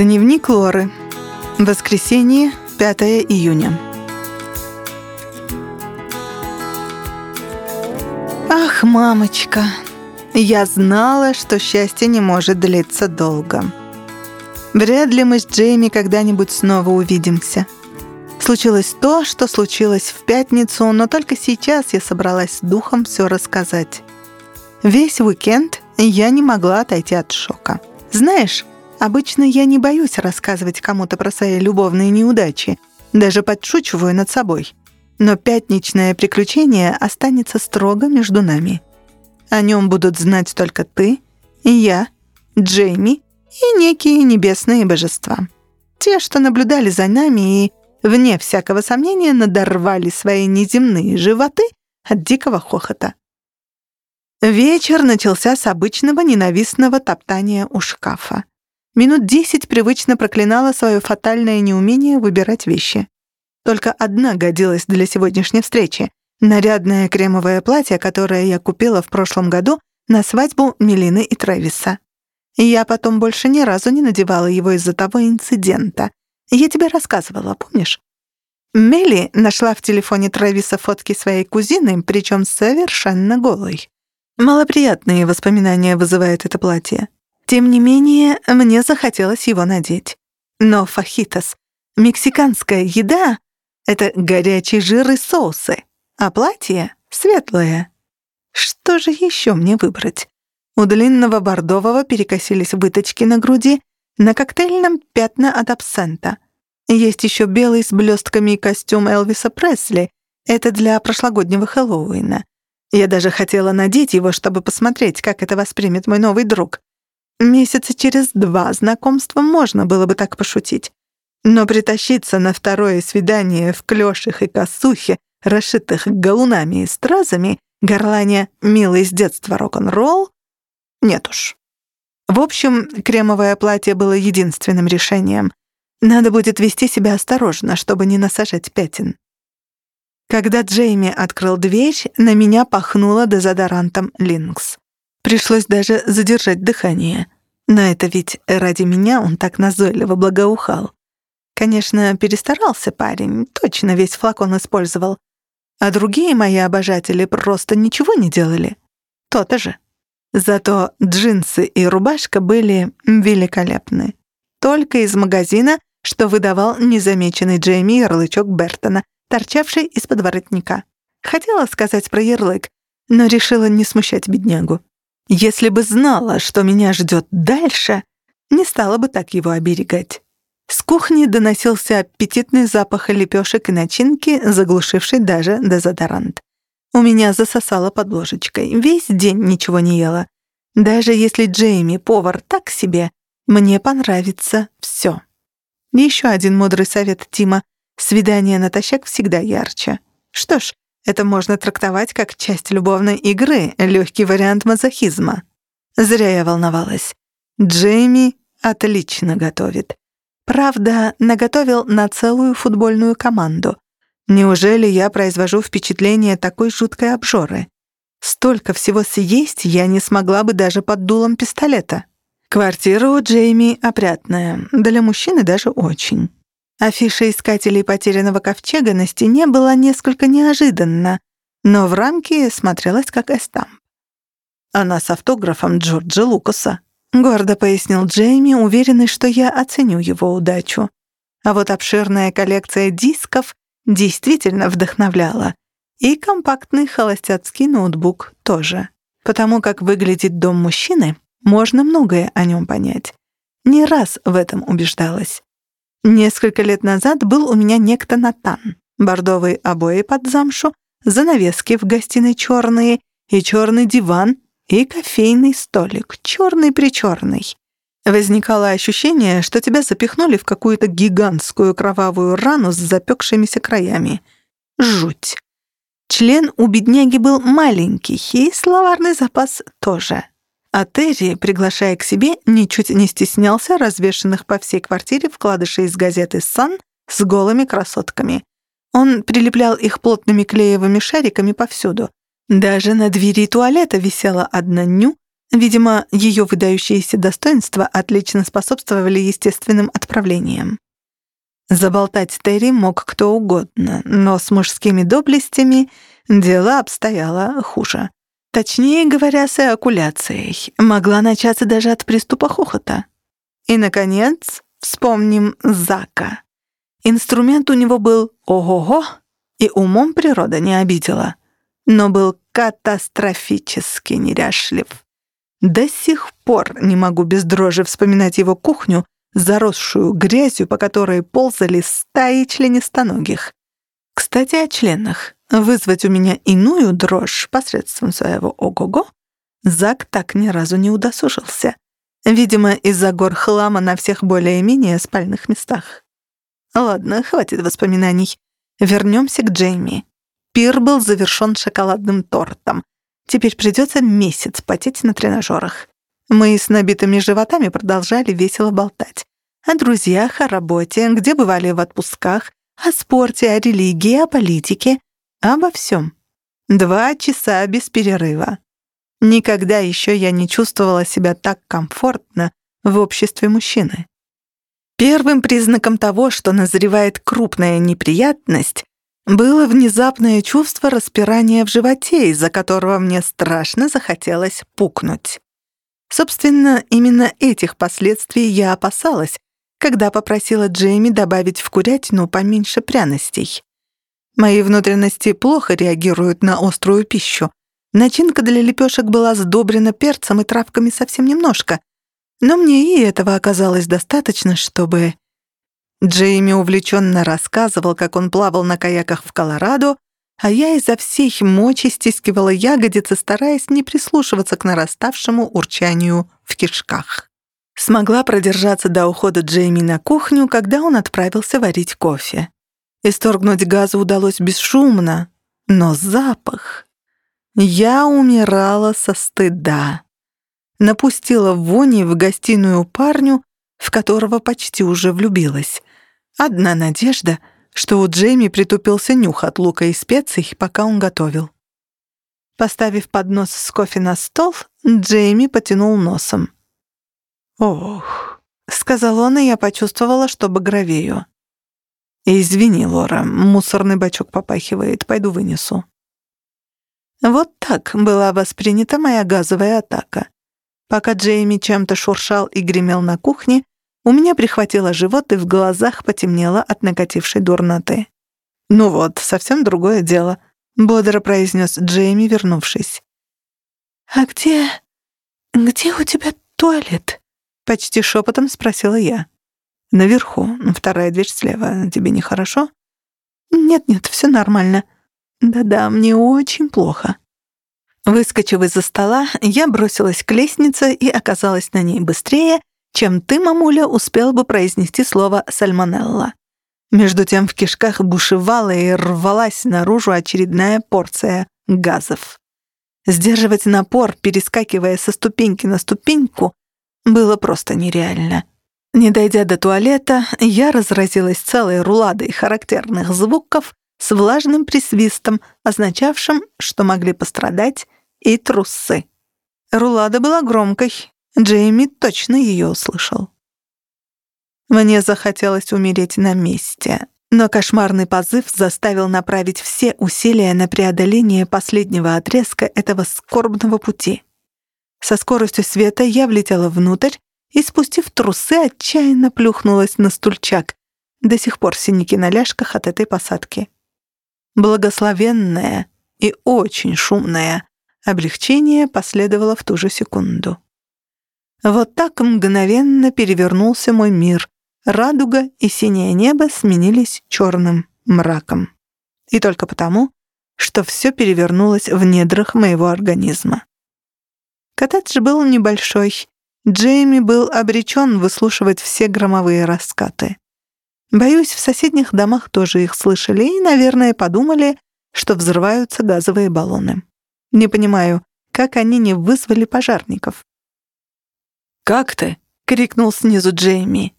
Дневник Лоры. Воскресенье, 5 июня. Ах, мамочка, я знала, что счастье не может длиться долго. Вряд ли мы с Джейми когда-нибудь снова увидимся. Случилось то, что случилось в пятницу, но только сейчас я собралась с духом все рассказать. Весь уикенд я не могла отойти от шока. Знаешь, Обычно я не боюсь рассказывать кому-то про свои любовные неудачи, даже подшучиваю над собой. Но пятничное приключение останется строго между нами. О нем будут знать только ты я, Джейми и некие небесные божества. Те, что наблюдали за нами и, вне всякого сомнения, надорвали свои неземные животы от дикого хохота. Вечер начался с обычного ненавистного топтания у шкафа. Минут десять привычно проклинала свое фатальное неумение выбирать вещи. Только одна годилась для сегодняшней встречи — нарядное кремовое платье, которое я купила в прошлом году на свадьбу Мелины и Трэвиса. Я потом больше ни разу не надевала его из-за того инцидента. Я тебе рассказывала, помнишь? Мелли нашла в телефоне Трэвиса фотки своей кузины, причем совершенно голой. Малоприятные воспоминания вызывает это платье. Тем не менее, мне захотелось его надеть. Но фахитос, мексиканская еда — это горячий жир и соусы, а платье — светлое. Что же еще мне выбрать? У длинного бордового перекосились выточки на груди, на коктейльном пятна от абсента. Есть еще белый с блестками костюм Элвиса Пресли. Это для прошлогоднего Хэллоуина. Я даже хотела надеть его, чтобы посмотреть, как это воспримет мой новый друг. Месяца через два знакомства можно было бы так пошутить. Но притащиться на второе свидание в клёшах и косухе, расшитых галунами и стразами, горланя «милый с детства рок-н-ролл» — нет уж. В общем, кремовое платье было единственным решением. Надо будет вести себя осторожно, чтобы не насажать пятен. Когда Джейми открыл дверь, на меня пахнуло дезодорантом «Линкс». Пришлось даже задержать дыхание. Но это ведь ради меня он так назойливо благоухал. Конечно, перестарался парень, точно весь флакон использовал. А другие мои обожатели просто ничего не делали. То-то же. Зато джинсы и рубашка были великолепны. Только из магазина, что выдавал незамеченный Джейми ярлычок Бертона, торчавший из-под воротника. Хотела сказать про ярлык, но решила не смущать беднягу. Если бы знала, что меня ждет дальше, не стала бы так его оберегать. С кухни доносился аппетитный запах лепешек и начинки, заглушивший даже дезодорант. У меня засосало под ложечкой. Весь день ничего не ела. Даже если Джейми повар так себе, мне понравится все. Еще один мудрый совет Тима. Свидание натощак всегда ярче. Что ж, это можно трактовать как часть любовной игры, легкий вариант мазохизма. Зря я волновалась. Джейми отлично готовит. Правда, наготовил на целую футбольную команду. Неужели я произвожу впечатление такой жуткой обжоры? Столько всего съесть я не смогла бы даже под дулом пистолета. Квартира у Джейми опрятная, для мужчины даже очень. Афиша искателей потерянного ковчега на стене была несколько неожиданна, но в рамке смотрелась как эстамп. «Она с автографом Джорджа Лукаса», — гордо пояснил Джейми, уверенный, что я оценю его удачу. А вот обширная коллекция дисков действительно вдохновляла. И компактный холостяцкий ноутбук тоже. Потому как выглядит дом мужчины, можно многое о нем понять. Не раз в этом убеждалась. Несколько лет назад был у меня некто Натан. Бордовые обои под замшу, занавески в гостиной черные, и черный диван, и кофейный столик, черный-причерный. Возникало ощущение, что тебя запихнули в какую-то гигантскую кровавую рану с запекшимися краями. Жуть. Член у бедняги был маленький, и словарный запас тоже. А Терри, приглашая к себе, ничуть не стеснялся развешанных по всей квартире вкладышей из газеты «Сан» с голыми красотками. Он прилеплял их плотными клеевыми шариками повсюду. Даже на двери туалета висела одна ню Видимо, ее выдающиеся достоинства отлично способствовали естественным отправлениям. Заболтать Терри мог кто угодно, но с мужскими доблестями дело обстояло хуже. Точнее говоря, с эокуляцией. Могла начаться даже от приступа хохота. И, наконец, вспомним Зака. Инструмент у него был ого-го, и умом природа не обидела, но был катастрофически неряшлив. До сих пор не могу без дрожи вспоминать его кухню, заросшую грязью, по которой ползали стаи членистоногих. Кстати, о членах. Вызвать у меня иную дрожь посредством своего ого-го Зак так ни разу не удосужился. Видимо, из-за гор хлама на всех более-менее спальных местах. Ладно, хватит воспоминаний. Вернемся к Джейми. Пир был завершен шоколадным тортом. Теперь придется месяц потеть на тренажерах. Мы с набитыми животами продолжали весело болтать. О друзьях, о работе, где бывали в отпусках, о спорте, о религии, о политике, обо всем. Два часа без перерыва. Никогда еще я не чувствовала себя так комфортно в обществе мужчины. Первым признаком того, что назревает крупная неприятность, было внезапное чувство распирания в животе, из-за которого мне страшно захотелось пукнуть. Собственно, именно этих последствий я опасалась, когда попросила Джейми добавить в курятину поменьше пряностей. Мои внутренности плохо реагируют на острую пищу. Начинка для лепешек была сдобрена перцем и травками совсем немножко, но мне и этого оказалось достаточно, чтобы... Джейми увлеченно рассказывал, как он плавал на каяках в Колорадо, а я изо всей мочи стискивала ягодицы, стараясь не прислушиваться к нараставшему урчанию в кишках. Смогла продержаться до ухода Джейми на кухню, когда он отправился варить кофе. Исторгнуть газу удалось бесшумно, но запах... Я умирала со стыда. Напустила вони в гостиную парню, в которого почти уже влюбилась. Одна надежда — что у Джейми притупился нюх от лука и специй, пока он готовил. Поставив поднос с кофе на стол, Джейми потянул носом. «Ох», — сказал он, и я почувствовала, что багровею. «Извини, Лора, мусорный бачок попахивает, пойду вынесу». Вот так была воспринята моя газовая атака. Пока Джейми чем-то шуршал и гремел на кухне, у меня прихватило живот и в глазах потемнело от накатившей дурноты. «Ну вот, совсем другое дело», — бодро произнес Джейми, вернувшись. «А где... где у тебя туалет?» — почти шепотом спросила я. «Наверху, вторая дверь слева. Тебе нехорошо?» «Нет-нет, все нормально. Да-да, мне очень плохо». Выскочив из-за стола, я бросилась к лестнице и оказалась на ней быстрее, чем ты, мамуля, успел бы произнести слово «сальмонелла». Между тем в кишках бушевала и рвалась наружу очередная порция газов. Сдерживать напор, перескакивая со ступеньки на ступеньку, было просто нереально. Не дойдя до туалета, я разразилась целой руладой характерных звуков с влажным присвистом, означавшим, что могли пострадать и трусы. Рулада была громкой, Джейми точно ее услышал. Мне захотелось умереть на месте, но кошмарный позыв заставил направить все усилия на преодоление последнего отрезка этого скорбного пути. Со скоростью света я влетела внутрь и, спустив трусы, отчаянно плюхнулась на стульчак. До сих пор синяки на ляжках от этой посадки. Благословенное и очень шумное облегчение последовало в ту же секунду. Вот так мгновенно перевернулся мой мир. Радуга и синее небо сменились черным мраком. И только потому, что все перевернулось в недрах моего организма. Коттедж был небольшой. Джейми был обречен выслушивать все громовые раскаты. Боюсь, в соседних домах тоже их слышали и, наверное, подумали, что взрываются газовые баллоны. Не понимаю, как они не вызвали пожарников. «Как ты?» — крикнул снизу Джейми.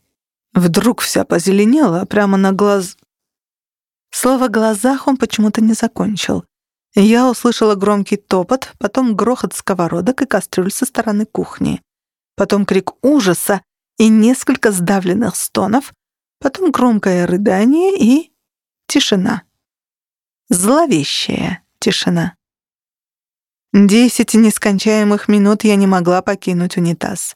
Вдруг вся позеленела прямо на глаз... Слово «глазах» он почему-то не закончил. Я услышала громкий топот, потом грохот сковородок и кастрюль со стороны кухни. Потом крик ужаса и несколько сдавленных стонов, потом громкое рыдание и тишина. Зловещая тишина. Десять нескончаемых минут я не могла покинуть унитаз.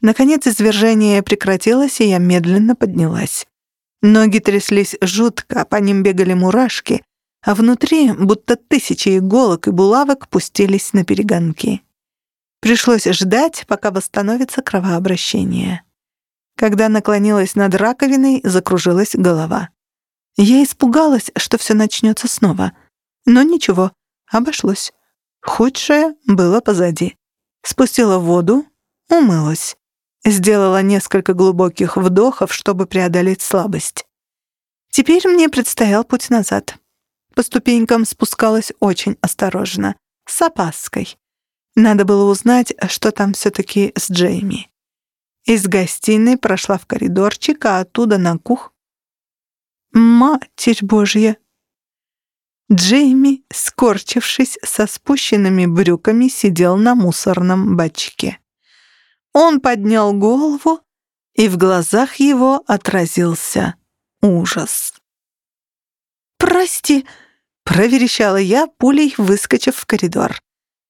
Наконец извержение прекратилось, и я медленно поднялась. Ноги тряслись жутко, по ним бегали мурашки, а внутри будто тысячи иголок и булавок пустились на перегонки. Пришлось ждать, пока восстановится кровообращение. Когда наклонилась над раковиной, закружилась голова. Я испугалась, что все начнется снова. Но ничего, обошлось. Худшее было позади. Спустила воду, умылась. Сделала несколько глубоких вдохов, чтобы преодолеть слабость. Теперь мне предстоял путь назад. По ступенькам спускалась очень осторожно, с опаской. Надо было узнать, что там все-таки с Джейми. Из гостиной прошла в коридорчик, а оттуда на кух. Матерь Божья! Джейми, скорчившись со спущенными брюками, сидел на мусорном бачке. Он поднял голову, и в глазах его отразился ужас. «Прости!» — проверещала я, пулей выскочив в коридор.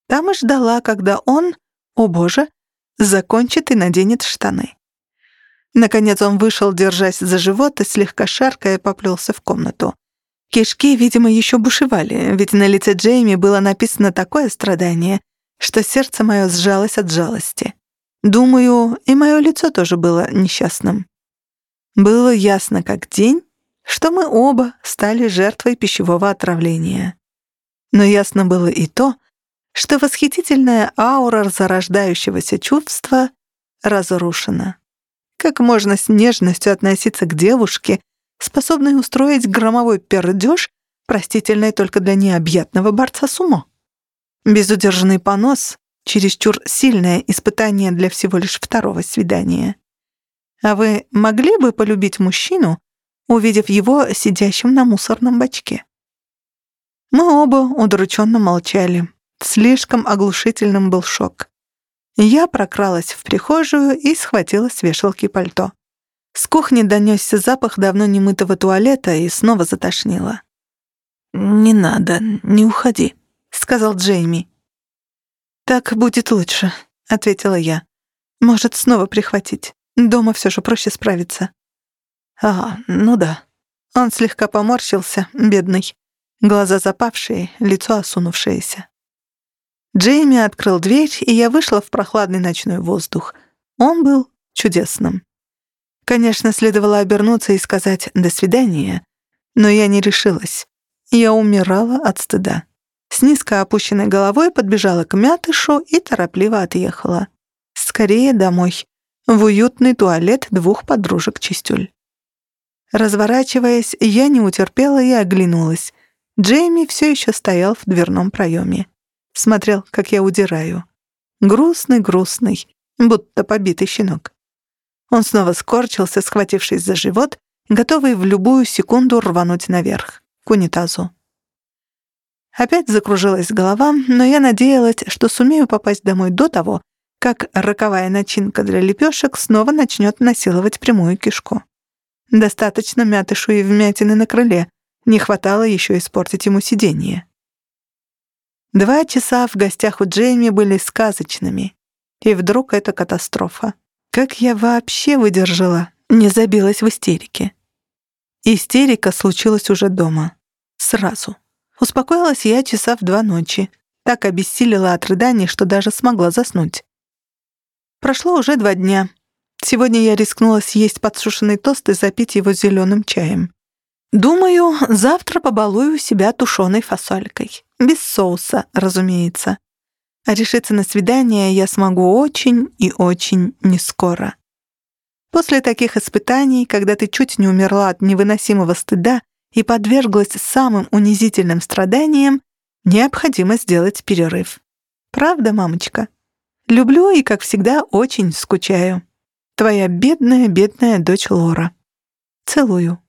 Там и ждала, когда он, о боже, закончит и наденет штаны. Наконец он вышел, держась за живот, и слегка шаркая поплелся в комнату. Кишки, видимо, еще бушевали, ведь на лице Джейми было написано такое страдание, что сердце мое сжалось от жалости. Думаю, и мое лицо тоже было несчастным. Было ясно как день, что мы оба стали жертвой пищевого отравления. Но ясно было и то, что восхитительная аура зарождающегося чувства разрушена. Как можно с нежностью относиться к девушке, способной устроить громовой пердеж, простительный только для необъятного борца с умом? Безудержный понос — чересчур сильное испытание для всего лишь второго свидания. А вы могли бы полюбить мужчину, увидев его сидящим на мусорном бачке? Мы оба удрученно молчали. Слишком оглушительным был шок. Я прокралась в прихожую и схватила с вешалки пальто. С кухни донесся запах давно немытого туалета и снова затошнило. «Не надо, не уходи», — сказал Джейми. «Так будет лучше», — ответила я. «Может, снова прихватить. Дома все же проще справиться». «А, ну да». Он слегка поморщился, бедный. Глаза запавшие, лицо осунувшееся. Джейми открыл дверь, и я вышла в прохладный ночной воздух. Он был чудесным. Конечно, следовало обернуться и сказать «до свидания», но я не решилась. Я умирала от стыда. С низко опущенной головой подбежала к мятышу и торопливо отъехала. Скорее домой, в уютный туалет двух подружек-чистюль. Разворачиваясь, я не утерпела и оглянулась. Джейми все еще стоял в дверном проеме смотрел, как я удираю. Грустный-грустный, будто побитый щенок. Он снова скорчился, схватившись за живот, готовый в любую секунду рвануть наверх, к унитазу. Опять закружилась голова, но я надеялась, что сумею попасть домой до того, как роковая начинка для лепешек снова начнет насиловать прямую кишку. Достаточно мятышу и вмятины на крыле, не хватало еще испортить ему сиденье. Два часа в гостях у Джейми были сказочными. И вдруг это катастрофа. Как я вообще выдержала, не забилась в истерике. Истерика случилась уже дома. Сразу. Успокоилась я часа в два ночи. Так обессилила от рыданий, что даже смогла заснуть. Прошло уже два дня. Сегодня я рискнула съесть подсушенный тост и запить его зеленым чаем. Думаю, завтра побалую себя тушеной фасолькой. Без соуса, разумеется. А решиться на свидание я смогу очень и очень нескоро. После таких испытаний, когда ты чуть не умерла от невыносимого стыда и подверглась самым унизительным страданиям, необходимо сделать перерыв. Правда, мамочка? Люблю и, как всегда, очень скучаю. Твоя бедная-бедная дочь Лора. Целую.